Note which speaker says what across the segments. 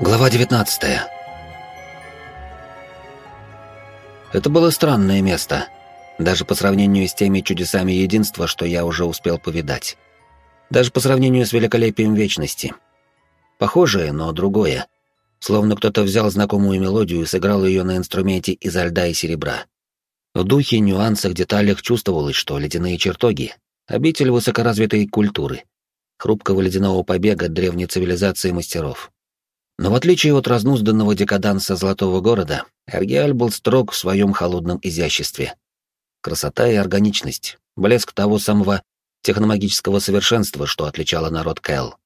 Speaker 1: Глава 19 Это было странное место, даже по сравнению с теми чудесами единства, что я уже успел повидать. Даже по сравнению с великолепием вечности. Похожее, но другое. Словно кто-то взял знакомую мелодию и сыграл ее на инструменте изо льда и серебра. В духе, нюансах, деталях чувствовалось, что ледяные чертоги — обитель высокоразвитой культуры, хрупкого ледяного побега древней цивилизации мастеров. Но в отличие от разнузданного декаданса Золотого города, Эргиаль был строг в своем холодном изяществе. Красота и органичность, блеск того самого техномагического совершенства, что отличало народ Кэл.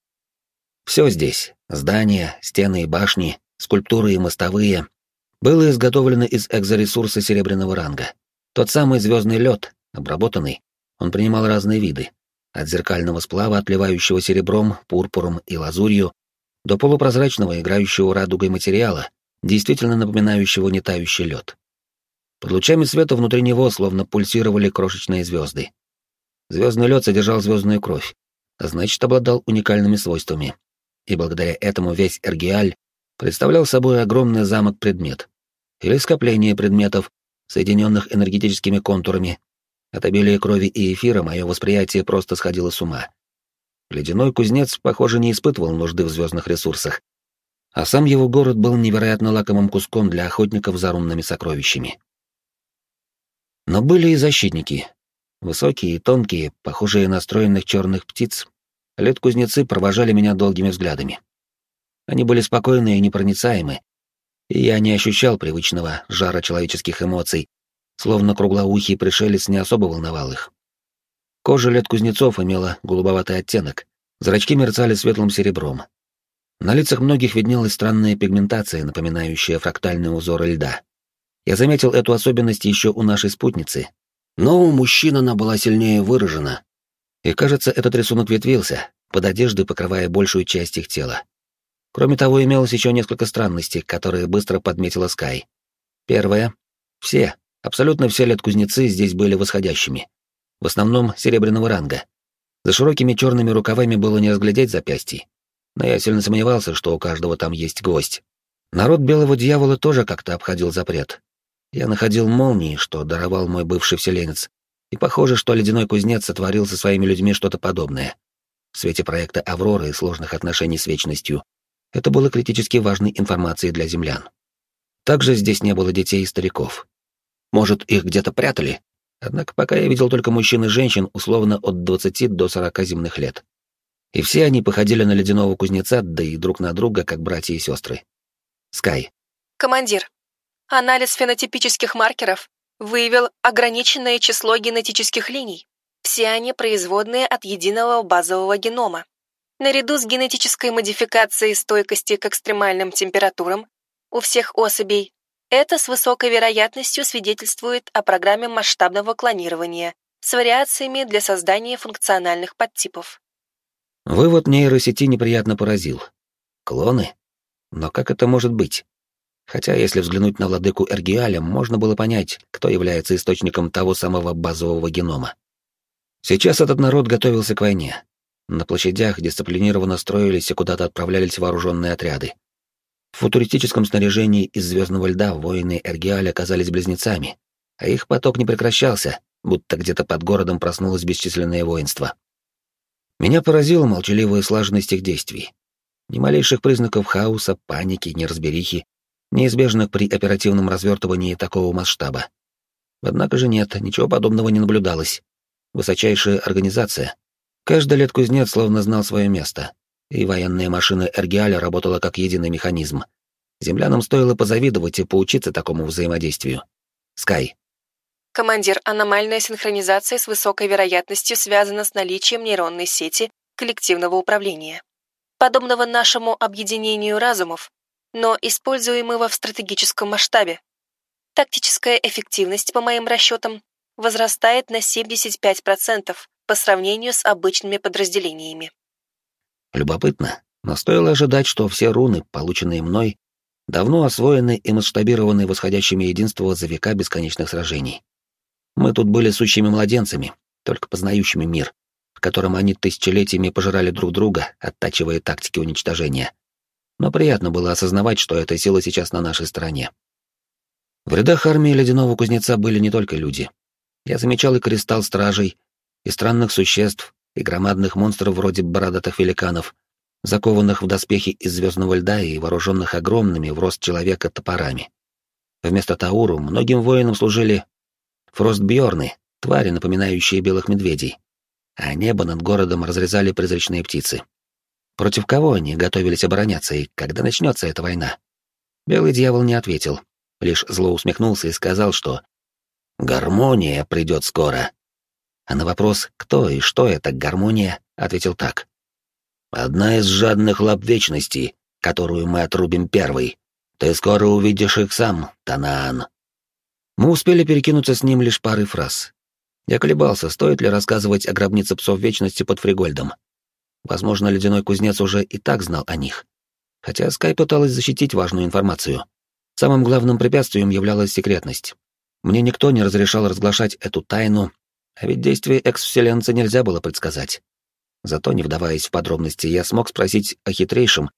Speaker 1: Все здесь — здания, стены и башни, скульптуры и мостовые — было изготовлено из экзоресурса серебряного ранга. Тот самый звездный лед, обработанный, он принимал разные виды, от зеркального сплава, отливающего серебром, пурпуром и лазурью, до полупрозрачного, играющего радугой материала, действительно напоминающего нетающий лед. Под лучами света внутри него словно пульсировали крошечные звезды. Звездный лед содержал звездную кровь, а значит, обладал уникальными свойствами. И благодаря этому весь Эргиаль представлял собой огромный замок-предмет, или скопление предметов, соединенных энергетическими контурами. От обилия крови и эфира мое восприятие просто сходило с ума. Ледяной кузнец, похоже, не испытывал нужды в звездных ресурсах. А сам его город был невероятно лакомым куском для охотников за рунными сокровищами. Но были и защитники. Высокие и тонкие, похожие на стройных черных птиц. Лед-кузнецы провожали меня долгими взглядами. Они были спокойны и непроницаемы, и я не ощущал привычного жара человеческих эмоций, словно круглоухий пришелец не особо волновал их. Кожа лет кузнецов имела голубоватый оттенок, зрачки мерцали светлым серебром. На лицах многих виднелась странная пигментация, напоминающая фрактальные узоры льда. Я заметил эту особенность еще у нашей спутницы, но у мужчин она была сильнее выражена. И, кажется, этот рисунок ветвился, под одеждой покрывая большую часть их тела. Кроме того, имелось еще несколько странностей, которые быстро подметила Скай. Первое. Все, абсолютно все лет-кузнецы здесь были восходящими в основном серебряного ранга. За широкими черными рукавами было не разглядеть запястье, но я сильно сомневался, что у каждого там есть гвоздь. Народ белого дьявола тоже как-то обходил запрет. Я находил молнии, что даровал мой бывший вселенец, и похоже, что ледяной кузнец сотворил со своими людьми что-то подобное. В свете проекта «Аврора» и сложных отношений с вечностью это было критически важной информацией для землян. Также здесь не было детей и стариков. Может, их где-то прятали, Однако пока я видел только мужчин и женщин условно от 20 до 40 земных лет. И все они походили на ледяного кузнеца, да и друг на друга, как братья и сестры. Скай.
Speaker 2: Командир, анализ фенотипических маркеров выявил ограниченное число генетических линий. Все они производные от единого базового генома. Наряду с генетической модификацией стойкости к экстремальным температурам у всех особей это с высокой вероятностью свидетельствует о программе масштабного клонирования с вариациями для создания функциональных подтипов.
Speaker 1: Вывод нейросети неприятно поразил. Клоны? Но как это может быть? Хотя, если взглянуть на владыку Эргиаля, можно было понять, кто является источником того самого базового генома. Сейчас этот народ готовился к войне. На площадях дисциплинированно строились и куда-то отправлялись вооруженные отряды. В футуристическом снаряжении из звездного льда воины Эргиаль оказались близнецами, а их поток не прекращался, будто где-то под городом проснулось бесчисленное воинство. Меня поразила молчаливая слаженность их действий. Ни малейших признаков хаоса, паники, неразберихи, неизбежных при оперативном развертывании такого масштаба. Однако же нет, ничего подобного не наблюдалось. Высочайшая организация. Каждый лет кузнец словно знал свое место, и военная машина Эргиаля работала как единый механизм. Землянам стоило позавидовать и поучиться такому взаимодействию. Скай.
Speaker 2: Командир, аномальная синхронизация с высокой вероятностью связана с наличием нейронной сети коллективного управления, подобного нашему объединению разумов, но используемого в стратегическом масштабе. Тактическая эффективность, по моим расчетам, возрастает на 75% по сравнению с обычными подразделениями.
Speaker 1: Любопытно, но стоило ожидать, что все руны, полученные мной, давно освоены и масштабированы восходящими единства за века бесконечных сражений. Мы тут были сущими младенцами, только познающими мир, в котором они тысячелетиями пожирали друг друга, оттачивая тактики уничтожения. но приятно было осознавать, что эта сила сейчас на нашей стороне. В рядах армии ледяного кузнеца были не только люди. Я замечал и кристалл стражей, и странных существ, и громадных монстров вроде бородатых великанов, закованных в доспехи из звездного льда и вооруженных огромными в рост человека топорами. Вместо Тауру многим воинам служили фростбьорны, твари, напоминающие белых медведей, а небо над городом разрезали призрачные птицы. Против кого они готовились обороняться и когда начнется эта война? Белый дьявол не ответил, лишь зло усмехнулся и сказал, что «гармония придет скоро». А на вопрос «кто и что это гармония?» ответил так. «Одна из жадных лап вечности, которую мы отрубим первой. Ты скоро увидишь их сам, Танаан». Мы успели перекинуться с ним лишь парой фраз. Я колебался, стоит ли рассказывать о гробнице псов вечности под Фригольдом. Возможно, ледяной кузнец уже и так знал о них. Хотя Скай пыталась защитить важную информацию. Самым главным препятствием являлась секретность. Мне никто не разрешал разглашать эту тайну, а ведь действия экс-вселенца нельзя было предсказать. Зато, не вдаваясь в подробности, я смог спросить о хитрейшем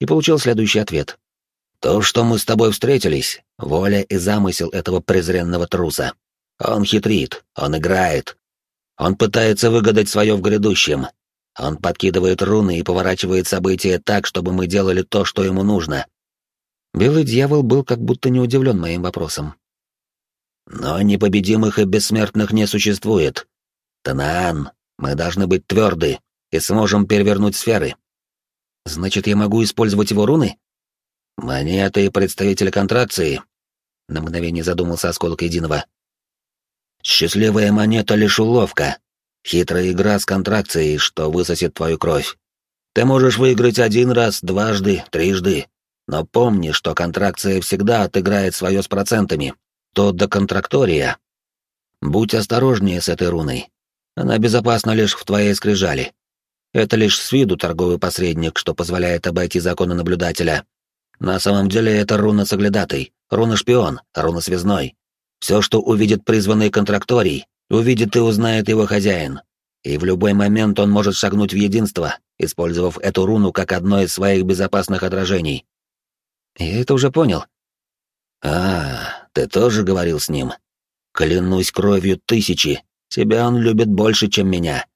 Speaker 1: и получил следующий ответ. «То, что мы с тобой встретились, воля и замысел этого презренного труса. Он хитрит, он играет. Он пытается выгадать свое в грядущем. Он подкидывает руны и поворачивает события так, чтобы мы делали то, что ему нужно. Белый дьявол был как будто не удивлен моим вопросом. Но непобедимых и бессмертных не существует. Танаан, мы должны быть тверды и сможем перевернуть сферы. Значит, я могу использовать его руны? Монеты и представители контракции. На мгновение задумался осколок единого. Счастливая монета лишь уловка. Хитрая игра с контракцией, что высосет твою кровь. Ты можешь выиграть один раз, дважды, трижды. Но помни, что контракция всегда отыграет свое с процентами. То до контрактория. Будь осторожнее с этой руной. Она безопасна лишь в твоей скрижали. Это лишь с виду торговый посредник, что позволяет обойти законы наблюдателя. На самом деле это руна-соглядатый, руна-шпион, руна-связной. Все, что увидит призванный контракторий, увидит и узнает его хозяин. И в любой момент он может шагнуть в единство, использовав эту руну как одно из своих безопасных отражений. Я это уже понял. А, ты тоже говорил с ним. Клянусь кровью тысячи, тебя он любит больше, чем меня.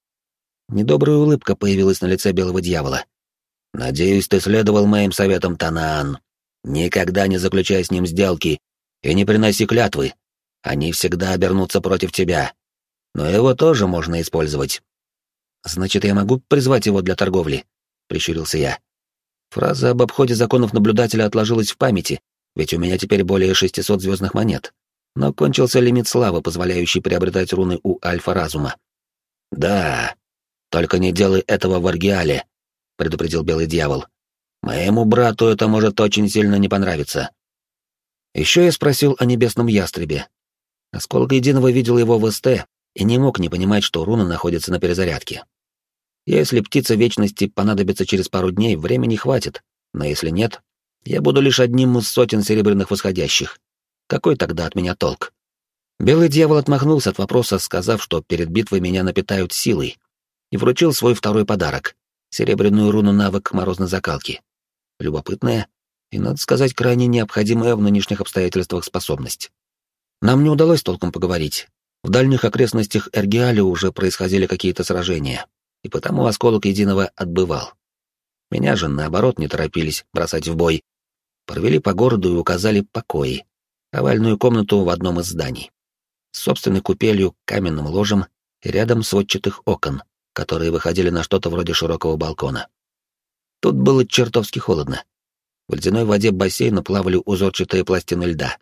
Speaker 1: Недобрая улыбка появилась на лице белого дьявола. Надеюсь, ты следовал моим советам, Танаан. Никогда не заключай с ним сделки и не приноси клятвы, они всегда обернутся против тебя. Но его тоже можно использовать. Значит, я могу призвать его для торговли, прищурился я. Фраза об обходе законов наблюдателя отложилась в памяти, ведь у меня теперь более 600 звездных монет. Но кончился лимит славы, позволяющий приобретать руны у альфа-разума. «Да, только не делай этого в Аргиале», — предупредил Белый Дьявол. «Моему брату это может очень сильно не понравиться». Еще я спросил о Небесном Ястребе, Осколок Единого видел его в СТ и не мог не понимать, что руна находится на перезарядке. Если птица Вечности понадобится через пару дней, времени хватит, но если нет, я буду лишь одним из сотен серебряных восходящих. Какой тогда от меня толк? Белый дьявол отмахнулся от вопроса, сказав, что перед битвой меня напитают силой, и вручил свой второй подарок — серебряную руну навык морозной закалки. Любопытная и, надо сказать, крайне необходимая в нынешних обстоятельствах способность. Нам не удалось толком поговорить. В дальних окрестностях Эргиали уже происходили какие-то сражения, и потому осколок единого отбывал. Меня же, наоборот, не торопились бросать в бой. Провели по городу и указали покои, овальную комнату в одном из зданий. С собственной купелью, каменным ложем и рядом сводчатых окон, которые выходили на что-то вроде широкого балкона. Тут было чертовски холодно. В ледяной воде бассейна плавали узорчатые пластины льда.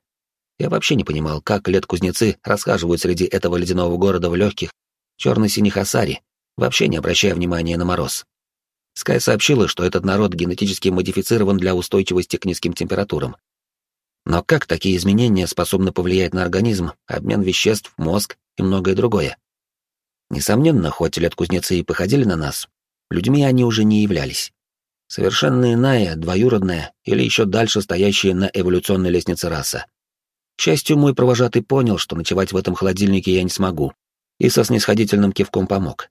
Speaker 1: Я вообще не понимал, как лет-кузнецы расхаживают среди этого ледяного города в легких, черно-синих асари, вообще не обращая внимания на мороз. Скай сообщила, что этот народ генетически модифицирован для устойчивости к низким температурам. Но как такие изменения способны повлиять на организм, обмен веществ, мозг и многое другое? Несомненно, хоть лет-кузнецы и походили на нас, людьми они уже не являлись. Совершенно иная, двоюродная или еще дальше стоящая на эволюционной лестнице раса. К счастью, мой провожатый понял, что ночевать в этом холодильнике я не смогу, и со снисходительным кивком помог.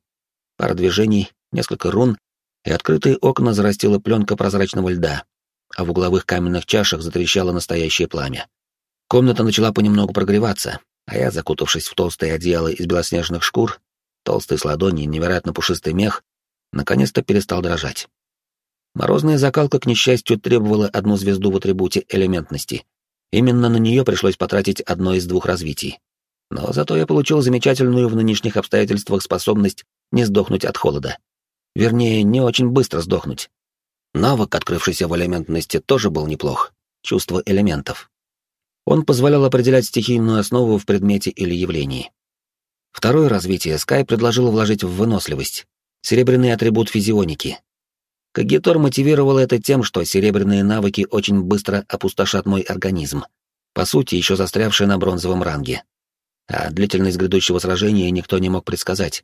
Speaker 1: Пара движений, несколько рун, и открытые окна зарастила пленка прозрачного льда, а в угловых каменных чашах затрещало настоящее пламя. Комната начала понемногу прогреваться, а я, закутавшись в толстое одеяло из белоснежных шкур, толстый с ладони, невероятно пушистый мех, наконец-то перестал дрожать. Морозная закалка, к несчастью, требовала одну звезду в атрибуте элементности. Именно на нее пришлось потратить одно из двух развитий. Но зато я получил замечательную в нынешних обстоятельствах способность не сдохнуть от холода. Вернее, не очень быстро сдохнуть. Навык, открывшийся в элементности, тоже был неплох. Чувство элементов. Он позволял определять стихийную основу в предмете или явлении. Второе развитие Скай предложил вложить в выносливость. Серебряный атрибут физионики. Кагитор мотивировал это тем, что серебряные навыки очень быстро опустошат мой организм, по сути, еще застрявший на бронзовом ранге. А длительность грядущего сражения никто не мог предсказать.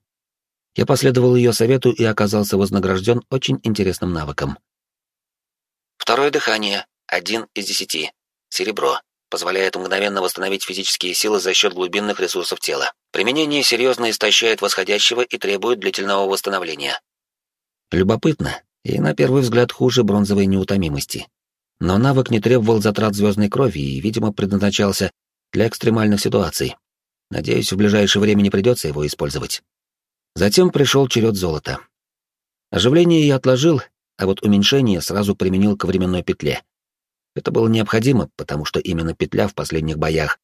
Speaker 1: Я последовал ее совету и оказался вознагражден очень интересным навыком. Второе дыхание. Один из десяти. Серебро позволяет мгновенно восстановить физические силы за счет глубинных ресурсов тела. Применение серьезно истощает восходящего и требует длительного восстановления. Любопытно, и на первый взгляд хуже бронзовой неутомимости. Но навык не требовал затрат звездной крови и, видимо, предназначался для экстремальных ситуаций. Надеюсь, в ближайшее время не придется его использовать. Затем пришел черед золота. Оживление я отложил, а вот уменьшение сразу применил к временной петле. Это было необходимо, потому что именно петля в последних боях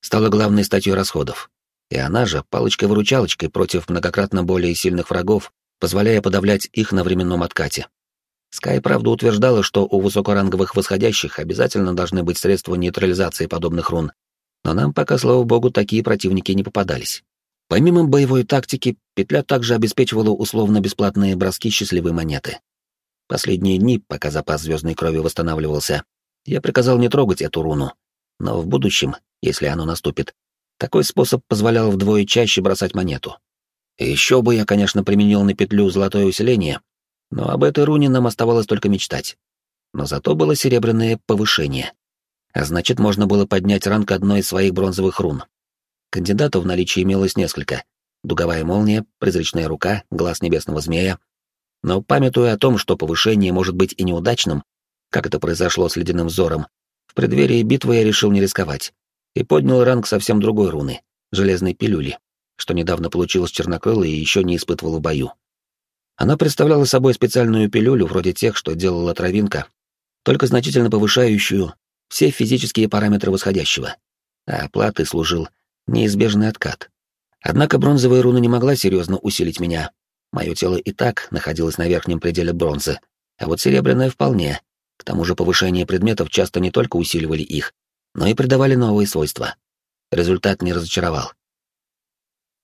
Speaker 1: стала главной статьей расходов. И она же палочкой-выручалочкой против многократно более сильных врагов, позволяя подавлять их на временном откате. Скай, правда, утверждала, что у высокоранговых восходящих обязательно должны быть средства нейтрализации подобных рун, но нам пока, слава богу, такие противники не попадались. Помимо боевой тактики, петля также обеспечивала условно-бесплатные броски счастливой монеты. Последние дни, пока запас звездной крови восстанавливался, я приказал не трогать эту руну, но в будущем, если оно наступит, такой способ позволял вдвое чаще бросать монету. Еще бы я, конечно, применил на петлю золотое усиление, но об этой руне нам оставалось только мечтать. Но зато было серебряное повышение. А значит, можно было поднять ранг одной из своих бронзовых рун. Кандидатов в наличии имелось несколько. Дуговая молния, призрачная рука, глаз небесного змея. Но памятуя о том, что повышение может быть и неудачным, как это произошло с ледяным взором, в преддверии битвы я решил не рисковать и поднял ранг совсем другой руны — железной пилюли, что недавно получилось чернокрылой и еще не испытывал в бою. Она представляла собой специальную пилюлю, вроде тех, что делала травинка, только значительно повышающую все физические параметры восходящего, а оплатой служил неизбежный откат. Однако бронзовая руна не могла серьезно усилить меня. Мое тело и так находилось на верхнем пределе бронзы, а вот серебряная вполне, к тому же повышение предметов часто не только усиливали их, но и придавали новые свойства. Результат не разочаровал.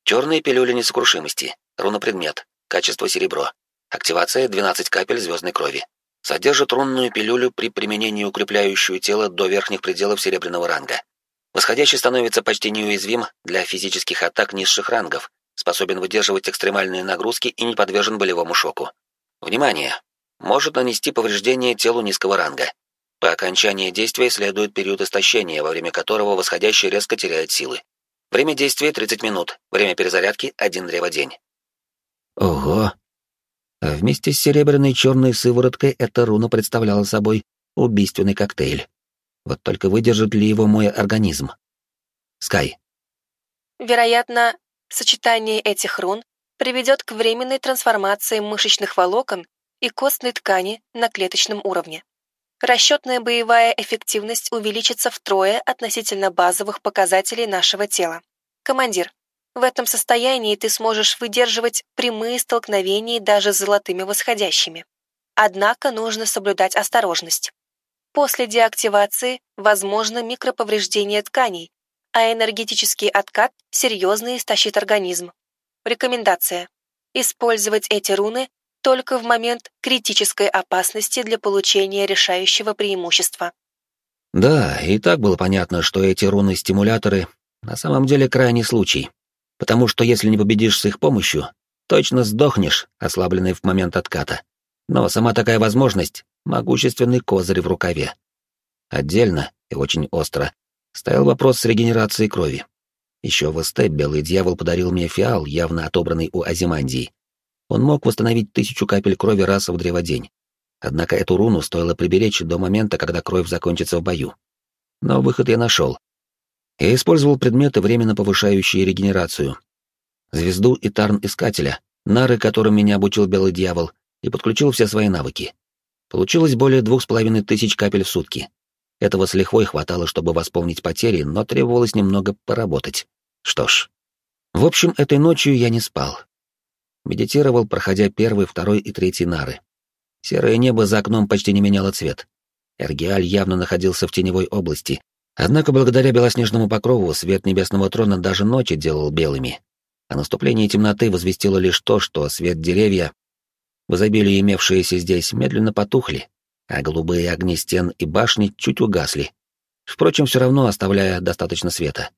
Speaker 1: Черные пилюли несокрушимости, руна-предмет, качество серебро, активация 12 капель звездной крови. Содержит рунную пилюлю при применении укрепляющую тело до верхних пределов серебряного ранга. Восходящий становится почти неуязвим для физических атак низших рангов, способен выдерживать экстремальные нагрузки и не подвержен болевому шоку. Внимание! может нанести повреждение телу низкого ранга. По окончании действия следует период истощения, во время которого восходящий резко теряет силы. Время действия 30 минут, время перезарядки — один древодень. Ого! А вместе с серебряной черной сывороткой эта руна представляла собой убийственный коктейль. Вот только выдержит ли его мой организм? Скай.
Speaker 2: Вероятно, сочетание этих рун приведет к временной трансформации мышечных волокон и костной ткани на клеточном уровне. Расчетная боевая эффективность увеличится втрое относительно базовых показателей нашего тела. Командир, в этом состоянии ты сможешь выдерживать прямые столкновения даже с золотыми восходящими. Однако нужно соблюдать осторожность. После деактивации возможно микроповреждение тканей, а энергетический откат серьезно истощит организм. Рекомендация. Использовать эти руны только в момент критической опасности для получения решающего преимущества.
Speaker 1: Да, и так было понятно, что эти руны-стимуляторы на самом деле крайний случай, потому что если не победишь с их помощью, точно сдохнешь, ослабленный в момент отката. Но сама такая возможность — могущественный козырь в рукаве. Отдельно и очень остро стоял вопрос с регенерацией крови. Еще в СТ Белый Дьявол подарил мне фиал, явно отобранный у Азимандии, он мог восстановить тысячу капель крови раз в древодень. Однако эту руну стоило приберечь до момента, когда кровь закончится в бою. Но выход я нашел. Я использовал предметы, временно повышающие регенерацию. Звезду и Тарн-искателя, нары, которым меня обучил Белый Дьявол, и подключил все свои навыки. Получилось более двух с половиной тысяч капель в сутки. Этого с лихвой хватало, чтобы восполнить потери, но требовалось немного поработать. Что ж. В общем, этой ночью я не спал. Медитировал, проходя первый, второй и третий нары. Серое небо за окном почти не меняло цвет. Эргиаль явно находился в теневой области, однако благодаря белоснежному покрову свет небесного трона даже ночи делал белыми. А наступление темноты возвестило лишь то, что свет деревья, в изобилии имевшиеся здесь, медленно потухли, а голубые огни стен и башни чуть угасли, впрочем, все равно оставляя достаточно света.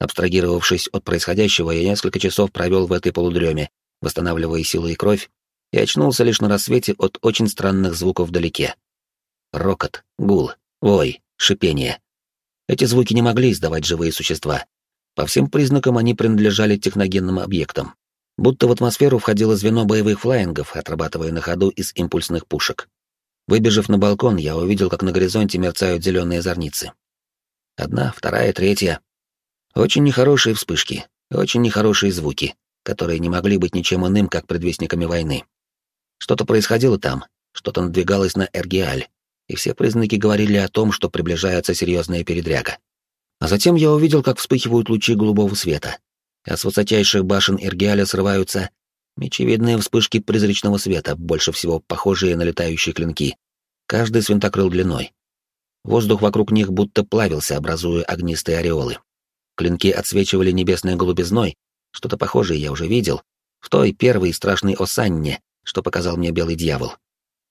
Speaker 1: Абстрагировавшись от происходящего, я несколько часов провел в этой полудреме, восстанавливая силы и кровь, и очнулся лишь на рассвете от очень странных звуков вдалеке. Рокот, гул, вой, шипение. Эти звуки не могли издавать живые существа. По всем признакам они принадлежали техногенным объектам. Будто в атмосферу входило звено боевых флайингов, отрабатывая на ходу из импульсных пушек. Выбежав на балкон, я увидел, как на горизонте мерцают зеленые зорницы. Одна, вторая, третья. Очень нехорошие вспышки, очень нехорошие звуки, которые не могли быть ничем иным, как предвестниками войны. Что-то происходило там, что-то надвигалось на Эргиаль, и все признаки говорили о том, что приближается серьезная передряга. А затем я увидел, как вспыхивают лучи голубого света, а с высочайших башен Эргиаля срываются мечевидные вспышки призрачного света, больше всего похожие на летающие клинки, каждый с винтокрыл длиной. Воздух вокруг них будто плавился, образуя огнистые ореолы. Клинки отсвечивали небесной голубизной, что-то похожее я уже видел, в той первой страшной осанне, что показал мне белый дьявол.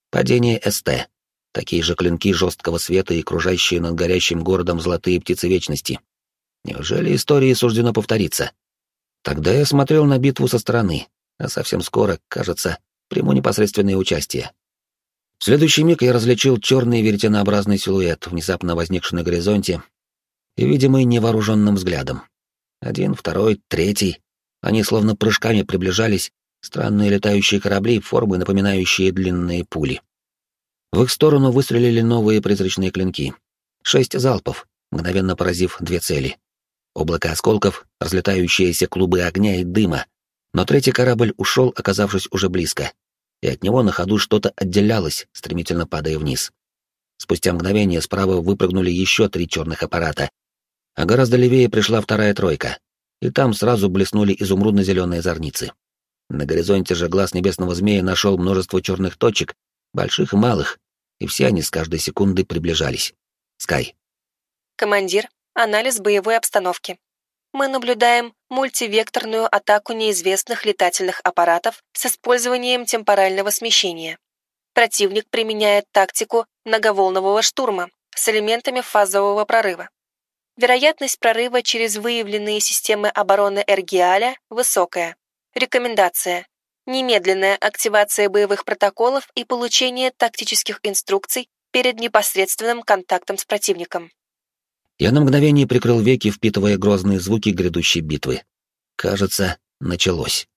Speaker 1: Падение СТ. Такие же клинки жесткого света и кружащие над горящим городом золотые птицы вечности. Неужели истории суждено повториться? Тогда я смотрел на битву со стороны, а совсем скоро, кажется, приму непосредственное участие. В следующий миг я различил черный веретенообразный силуэт, внезапно возникший на горизонте и видимый невооруженным взглядом. Один, второй, третий. Они словно прыжками приближались, странные летающие корабли, формы, напоминающие длинные пули. В их сторону выстрелили новые призрачные клинки. Шесть залпов, мгновенно поразив две цели. Облако осколков, разлетающиеся клубы огня и дыма. Но третий корабль ушел, оказавшись уже близко. И от него на ходу что-то отделялось, стремительно падая вниз. Спустя мгновение справа выпрыгнули еще три черных аппарата. А гораздо левее пришла вторая тройка. И там сразу блеснули изумрудно-зеленые зорницы. На горизонте же глаз небесного змея нашел множество черных точек, больших и малых, и все они с каждой секунды приближались. Скай.
Speaker 2: Командир, Анализ боевой обстановки. Мы наблюдаем мультивекторную атаку неизвестных летательных аппаратов с использованием темпорального смещения. Противник применяет тактику многоволнового штурма с элементами фазового прорыва. Вероятность прорыва через выявленные системы обороны Эргиаля высокая. Рекомендация. Немедленная активация боевых протоколов и получение тактических инструкций перед непосредственным контактом с противником.
Speaker 1: Я на мгновение прикрыл веки, впитывая грозные звуки грядущей битвы. Кажется, началось.